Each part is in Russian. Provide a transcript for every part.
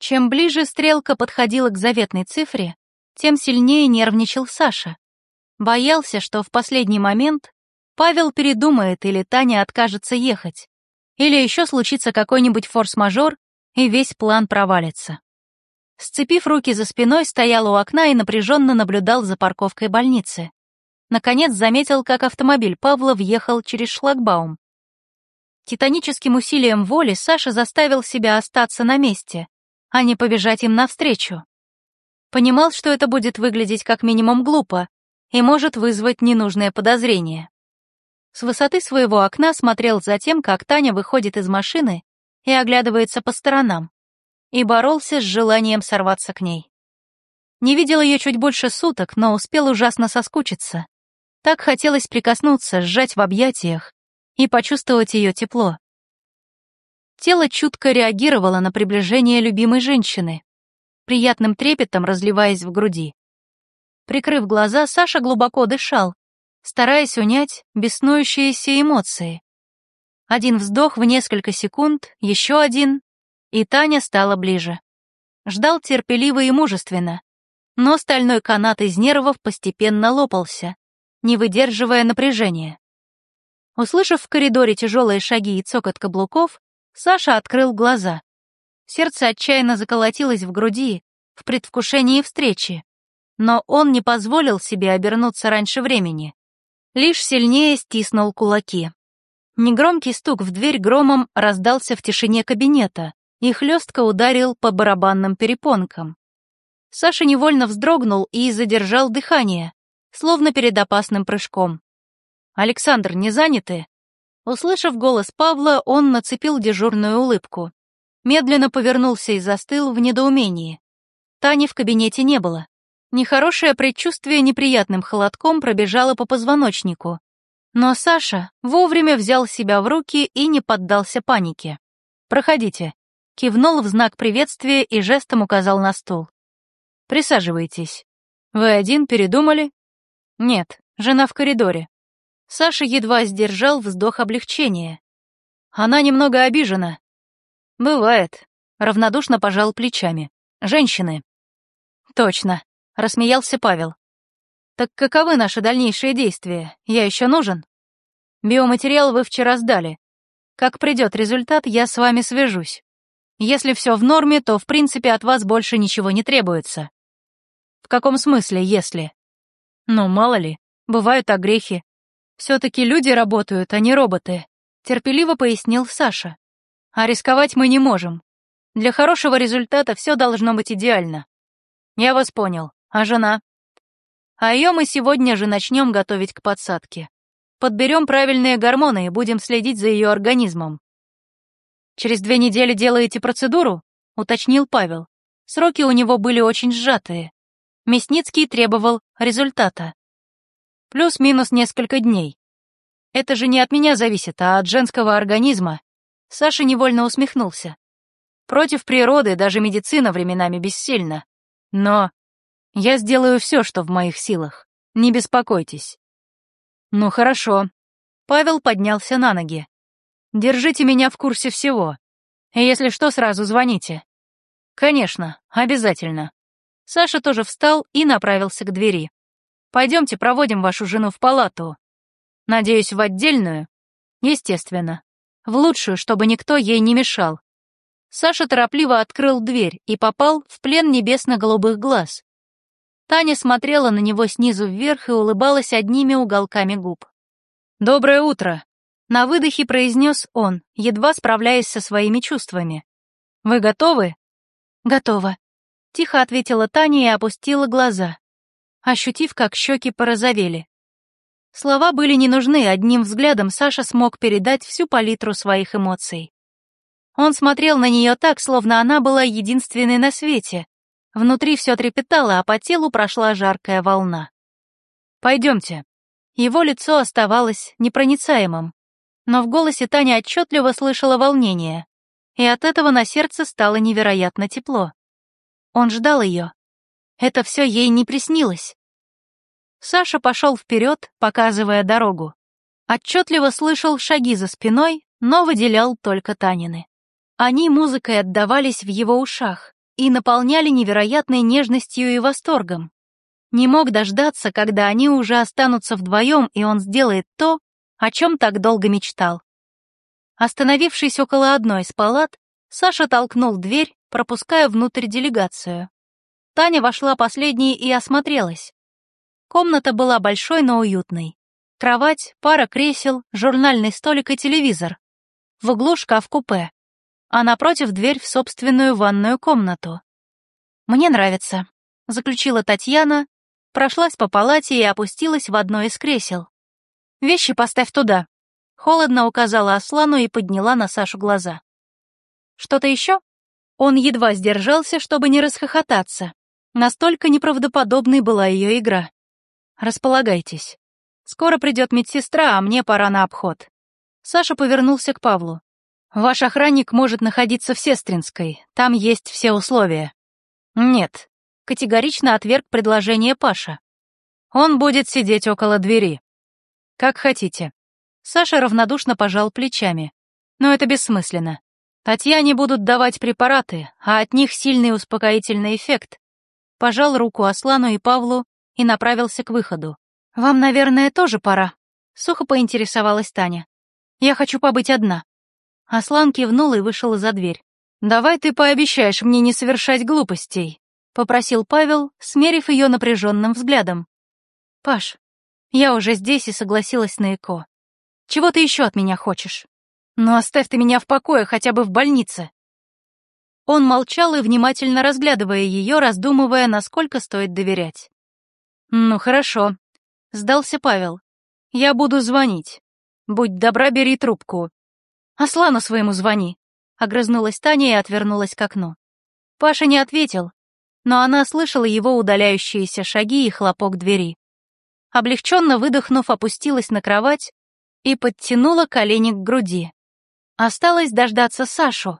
Чем ближе стрелка подходила к заветной цифре, тем сильнее нервничал Саша. Боялся, что в последний момент Павел передумает или Таня откажется ехать, или еще случится какой-нибудь форс-мажор, и весь план провалится. Сцепив руки за спиной, стоял у окна и напряженно наблюдал за парковкой больницы. Наконец заметил, как автомобиль Павла въехал через шлагбаум. Титаническим усилием воли Саша заставил себя остаться на месте, а не побежать им навстречу. Понимал, что это будет выглядеть как минимум глупо и может вызвать ненужное подозрение. С высоты своего окна смотрел за тем, как Таня выходит из машины и оглядывается по сторонам, и боролся с желанием сорваться к ней. Не видел ее чуть больше суток, но успел ужасно соскучиться. Так хотелось прикоснуться, сжать в объятиях и почувствовать ее тепло. Тело чутко реагировало на приближение любимой женщины, приятным трепетом разливаясь в груди. Прикрыв глаза, Саша глубоко дышал, стараясь унять беснующиеся эмоции. Один вздох в несколько секунд, еще один, и Таня стала ближе. Ждал терпеливо и мужественно, но стальной канат из нервов постепенно лопался, не выдерживая напряжения. Услышав в коридоре тяжелые шаги и цокот каблуков, Саша открыл глаза. Сердце отчаянно заколотилось в груди, в предвкушении встречи, но он не позволил себе обернуться раньше времени лишь сильнее стиснул кулаки. Негромкий стук в дверь громом раздался в тишине кабинета и хлестко ударил по барабанным перепонкам. Саша невольно вздрогнул и задержал дыхание, словно перед опасным прыжком. «Александр, не заняты?» Услышав голос Павла, он нацепил дежурную улыбку. Медленно повернулся и застыл в недоумении. Тани в кабинете не было. Нехорошее предчувствие неприятным холодком пробежало по позвоночнику. Но Саша вовремя взял себя в руки и не поддался панике. «Проходите», — кивнул в знак приветствия и жестом указал на стул. «Присаживайтесь. Вы один передумали?» «Нет, жена в коридоре». Саша едва сдержал вздох облегчения. Она немного обижена. «Бывает», — равнодушно пожал плечами. «Женщины». «Точно», рассмеялся Павел. Так каковы наши дальнейшие действия? Я еще нужен? Биоматериал вы вчера сдали. Как придет результат, я с вами свяжусь. Если все в норме, то в принципе от вас больше ничего не требуется. В каком смысле, если? Ну, мало ли, бывают огрехи. Все-таки люди работают, а не роботы, терпеливо пояснил Саша. А рисковать мы не можем. Для хорошего результата все должно быть идеально. Я вас понял. А жена? А ее мы сегодня же начнем готовить к подсадке. Подберем правильные гормоны и будем следить за ее организмом. Через две недели делаете процедуру? Уточнил Павел. Сроки у него были очень сжатые. Мясницкий требовал результата. Плюс-минус несколько дней. Это же не от меня зависит, а от женского организма. Саша невольно усмехнулся. Против природы даже медицина временами бессильна. Но я сделаю все, что в моих силах. Не беспокойтесь. Ну хорошо. Павел поднялся на ноги. Держите меня в курсе всего. Если что, сразу звоните. Конечно, обязательно. Саша тоже встал и направился к двери. Пойдемте проводим вашу жену в палату. Надеюсь, в отдельную? Естественно. В лучшую, чтобы никто ей не мешал. Саша торопливо открыл дверь и попал в плен небесно-голубых глаз. Таня смотрела на него снизу вверх и улыбалась одними уголками губ. «Доброе утро!» — на выдохе произнес он, едва справляясь со своими чувствами. «Вы готовы?» «Готова», — тихо ответила Таня и опустила глаза, ощутив, как щеки порозовели. Слова были не нужны, одним взглядом Саша смог передать всю палитру своих эмоций. Он смотрел на нее так, словно она была единственной на свете, Внутри все трепетало, а по телу прошла жаркая волна. «Пойдемте». Его лицо оставалось непроницаемым, но в голосе Таня отчетливо слышала волнение, и от этого на сердце стало невероятно тепло. Он ждал ее. Это все ей не приснилось. Саша пошел вперед, показывая дорогу. Отчетливо слышал шаги за спиной, но выделял только Танины. Они музыкой отдавались в его ушах, и наполняли невероятной нежностью и восторгом. Не мог дождаться, когда они уже останутся вдвоем, и он сделает то, о чем так долго мечтал. Остановившись около одной из палат, Саша толкнул дверь, пропуская внутрь делегацию. Таня вошла последней и осмотрелась. Комната была большой, но уютной. Кровать, пара кресел, журнальный столик и телевизор. В углу шкаф-купе, а напротив дверь в собственную ванную комнату. «Мне нравится», — заключила Татьяна, прошлась по палате и опустилась в одно из кресел. «Вещи поставь туда», — холодно указала Аслану и подняла на Сашу глаза. «Что-то еще?» Он едва сдержался, чтобы не расхохотаться. Настолько неправдоподобной была ее игра. «Располагайтесь. Скоро придет медсестра, а мне пора на обход». Саша повернулся к Павлу. «Ваш охранник может находиться в Сестринской, там есть все условия». «Нет», — категорично отверг предложение Паша. «Он будет сидеть около двери». «Как хотите». Саша равнодушно пожал плечами. «Но это бессмысленно. Татьяне будут давать препараты, а от них сильный успокоительный эффект пожал руку Аслану и Павлу и направился к выходу. «Вам, наверное, тоже пора», — сухо поинтересовалась Таня. «Я хочу побыть одна». Аслан кивнул и вышел за дверь. «Давай ты пообещаешь мне не совершать глупостей», — попросил Павел, смерив ее напряженным взглядом. «Паш, я уже здесь и согласилась на ЭКО. Чего ты еще от меня хочешь? Ну оставь ты меня в покое хотя бы в больнице». Он молчал и внимательно разглядывая ее, раздумывая, насколько стоит доверять. «Ну хорошо», — сдался Павел. «Я буду звонить. Будь добра, бери трубку». «Аслану своему звони», — огрызнулась Таня и отвернулась к окну. Паша не ответил, но она слышала его удаляющиеся шаги и хлопок двери. Облегченно выдохнув, опустилась на кровать и подтянула колени к груди. Осталось дождаться Сашу,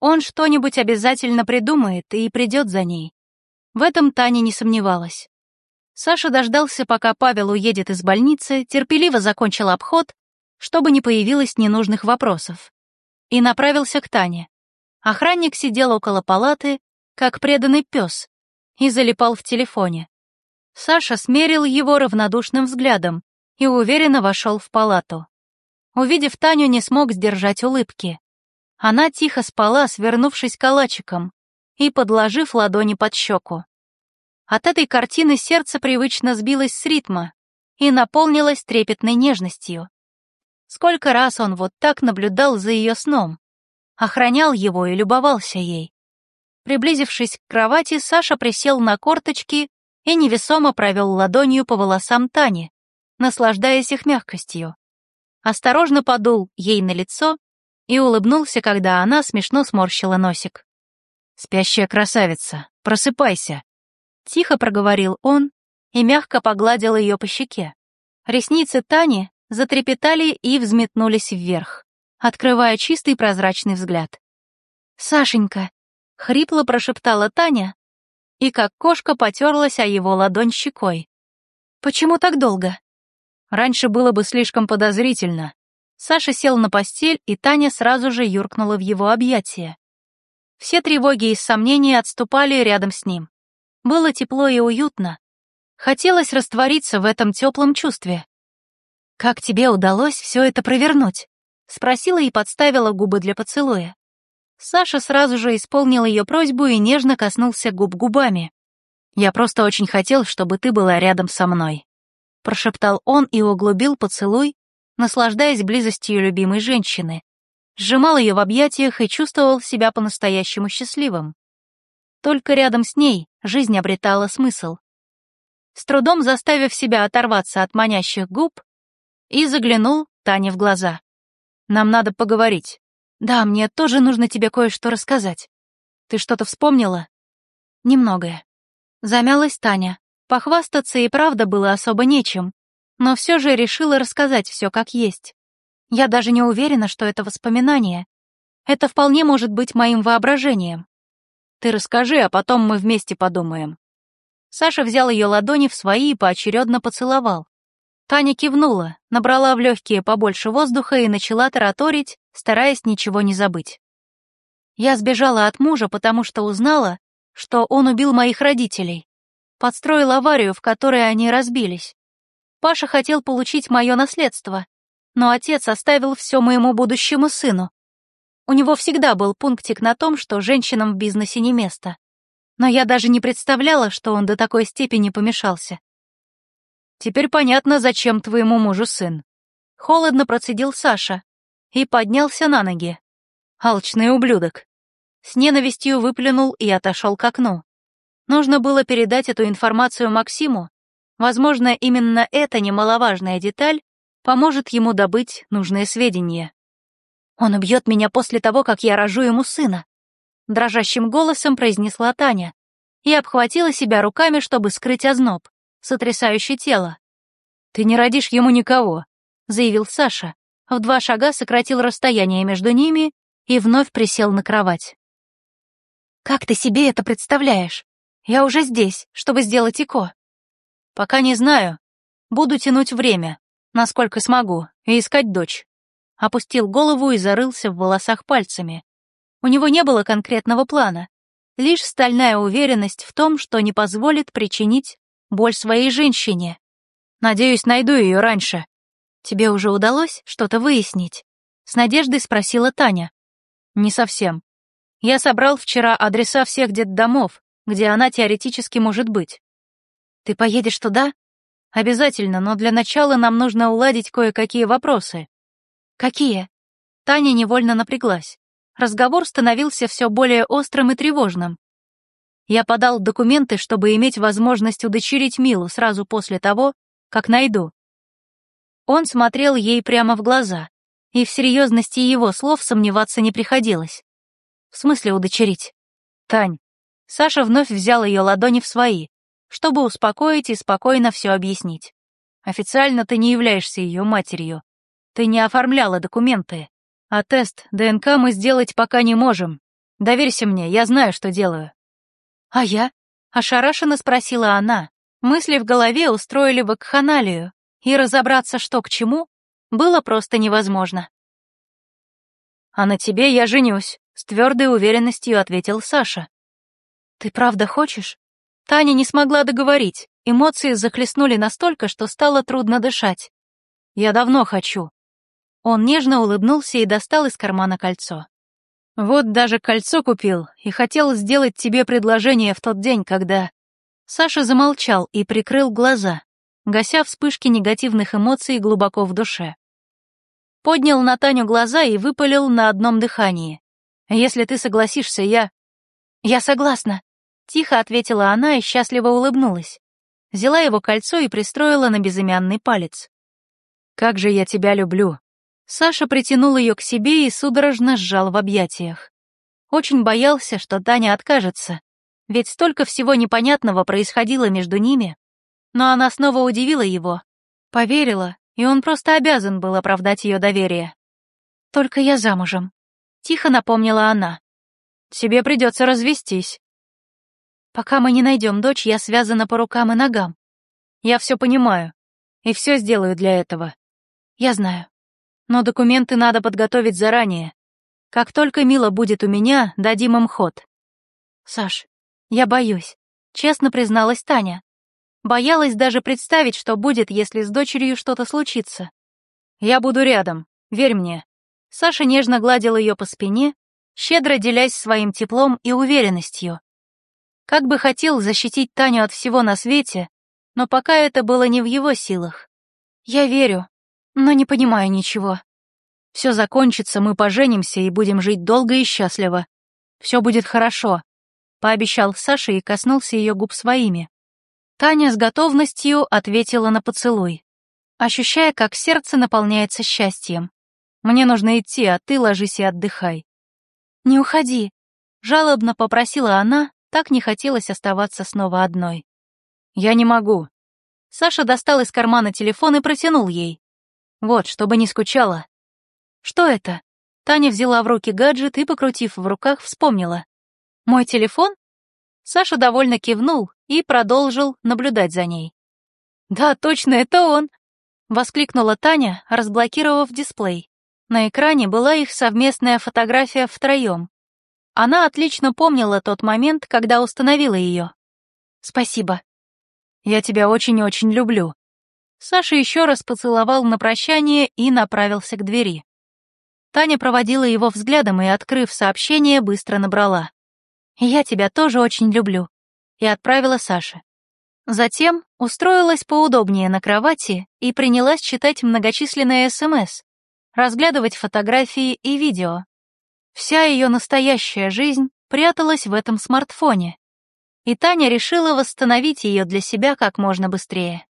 он что-нибудь обязательно придумает и придет за ней. В этом Таня не сомневалась. Саша дождался, пока Павел уедет из больницы, терпеливо закончил обход, чтобы не появилось ненужных вопросов, и направился к Тане. Охранник сидел около палаты, как преданный пес, и залипал в телефоне. Саша смерил его равнодушным взглядом и уверенно вошел в палату. Увидев Таню, не смог сдержать улыбки. Она тихо спала, свернувшись калачиком и подложив ладони под щеку. От этой картины сердце привычно сбилось с ритма и наполнилось трепетной нежностью. Сколько раз он вот так наблюдал за ее сном, охранял его и любовался ей. Приблизившись к кровати, Саша присел на корточки и невесомо провел ладонью по волосам Тани, наслаждаясь их мягкостью. Осторожно подул ей на лицо и улыбнулся, когда она смешно сморщила носик. «Спящая красавица, просыпайся!» Тихо проговорил он и мягко погладил ее по щеке. Ресницы Тани затрепетали и взметнулись вверх, открывая чистый прозрачный взгляд. «Сашенька!» — хрипло прошептала Таня, и как кошка потерлась о его ладонь щекой. «Почему так долго?» «Раньше было бы слишком подозрительно», Саша сел на постель, и Таня сразу же юркнула в его объятия. Все тревоги и сомнения отступали рядом с ним. Было тепло и уютно. Хотелось раствориться в этом теплом чувстве. «Как тебе удалось все это провернуть?» — спросила и подставила губы для поцелуя. Саша сразу же исполнил ее просьбу и нежно коснулся губ губами. «Я просто очень хотел, чтобы ты была рядом со мной», — прошептал он и углубил поцелуй, наслаждаясь близостью любимой женщины, сжимал ее в объятиях и чувствовал себя по-настоящему счастливым. Только рядом с ней жизнь обретала смысл. С трудом заставив себя оторваться от манящих губ, и заглянул Тане в глаза. «Нам надо поговорить. Да, мне тоже нужно тебе кое-что рассказать. Ты что-то вспомнила?» «Немногое». Замялась Таня. Похвастаться и правда было особо нечем, но все же решила рассказать все как есть. Я даже не уверена, что это воспоминание. Это вполне может быть моим воображением. Ты расскажи, а потом мы вместе подумаем. Саша взял ее ладони в свои и поочередно поцеловал. Таня кивнула, набрала в легкие побольше воздуха и начала тараторить, стараясь ничего не забыть. Я сбежала от мужа, потому что узнала, что он убил моих родителей, подстроил аварию, в которой они разбились. Паша хотел получить мое наследство, но отец оставил все моему будущему сыну. У него всегда был пунктик на том, что женщинам в бизнесе не место. Но я даже не представляла, что он до такой степени помешался. Теперь понятно, зачем твоему мужу сын. Холодно процедил Саша и поднялся на ноги. Алчный ублюдок. С ненавистью выплюнул и отошел к окну. Нужно было передать эту информацию Максиму. Возможно, именно эта немаловажная деталь поможет ему добыть нужные сведения. Он убьет меня после того, как я рожу ему сына. Дрожащим голосом произнесла Таня и обхватила себя руками, чтобы скрыть озноб, сотрясающий тело. «Ты не родишь ему никого», — заявил Саша. В два шага сократил расстояние между ними и вновь присел на кровать. «Как ты себе это представляешь? Я уже здесь, чтобы сделать ИКО». «Пока не знаю. Буду тянуть время, насколько смогу, и искать дочь. Опустил голову и зарылся в волосах пальцами. У него не было конкретного плана, лишь стальная уверенность в том, что не позволит причинить боль своей женщине. Надеюсь, найду ее раньше. Тебе уже удалось что-то выяснить? С надеждой спросила Таня. Не совсем. Я собрал вчера адреса всех детдомов, где она теоретически может быть. Ты поедешь туда? Обязательно, но для начала нам нужно уладить кое-какие вопросы. Какие? Таня невольно напряглась. Разговор становился все более острым и тревожным. Я подал документы, чтобы иметь возможность удочерить Милу сразу после того, как найду. Он смотрел ей прямо в глаза, и в серьезности его слов сомневаться не приходилось. В смысле удочерить? Тань. Саша вновь взял ее ладони в свои чтобы успокоить и спокойно все объяснить. Официально ты не являешься ее матерью. Ты не оформляла документы. А тест ДНК мы сделать пока не можем. Доверься мне, я знаю, что делаю. А я? Ошарашенно спросила она. Мысли в голове устроили вакханалию, и разобраться, что к чему, было просто невозможно. «А на тебе я женюсь», — с твердой уверенностью ответил Саша. «Ты правда хочешь?» Таня не смогла договорить, эмоции захлестнули настолько, что стало трудно дышать. «Я давно хочу». Он нежно улыбнулся и достал из кармана кольцо. «Вот даже кольцо купил и хотел сделать тебе предложение в тот день, когда...» Саша замолчал и прикрыл глаза, гася вспышки негативных эмоций глубоко в душе. Поднял на Таню глаза и выпалил на одном дыхании. «Если ты согласишься, я...» «Я согласна», Тихо ответила она и счастливо улыбнулась. Взяла его кольцо и пристроила на безымянный палец. «Как же я тебя люблю!» Саша притянул ее к себе и судорожно сжал в объятиях. Очень боялся, что Таня откажется, ведь столько всего непонятного происходило между ними. Но она снова удивила его, поверила, и он просто обязан был оправдать ее доверие. «Только я замужем», — тихо напомнила она. «Тебе придется развестись», Пока мы не найдем дочь, я связана по рукам и ногам. Я все понимаю. И все сделаю для этого. Я знаю. Но документы надо подготовить заранее. Как только Мила будет у меня, дадим им ход. Саш, я боюсь. Честно призналась Таня. Боялась даже представить, что будет, если с дочерью что-то случится. Я буду рядом, верь мне. Саша нежно гладил ее по спине, щедро делясь своим теплом и уверенностью. Как бы хотел защитить Таню от всего на свете, но пока это было не в его силах. Я верю, но не понимаю ничего. Все закончится, мы поженимся и будем жить долго и счастливо. Все будет хорошо, пообещал Саша и коснулся ее губ своими. Таня с готовностью ответила на поцелуй, ощущая, как сердце наполняется счастьем. Мне нужно идти, а ты ложись и отдыхай. Не уходи, жалобно попросила она, так не хотелось оставаться снова одной. «Я не могу». Саша достал из кармана телефон и протянул ей. «Вот, чтобы не скучала». «Что это?» Таня взяла в руки гаджет и, покрутив в руках, вспомнила. «Мой телефон?» Саша довольно кивнул и продолжил наблюдать за ней. «Да, точно, это он!» — воскликнула Таня, разблокировав дисплей. На экране была их совместная фотография втроем. Она отлично помнила тот момент, когда установила ее. «Спасибо. Я тебя очень-очень люблю». Саша еще раз поцеловал на прощание и направился к двери. Таня проводила его взглядом и, открыв сообщение, быстро набрала. «Я тебя тоже очень люблю», и отправила Саше. Затем устроилась поудобнее на кровати и принялась читать многочисленные СМС, разглядывать фотографии и видео. Вся ее настоящая жизнь пряталась в этом смартфоне, и Таня решила восстановить ее для себя как можно быстрее.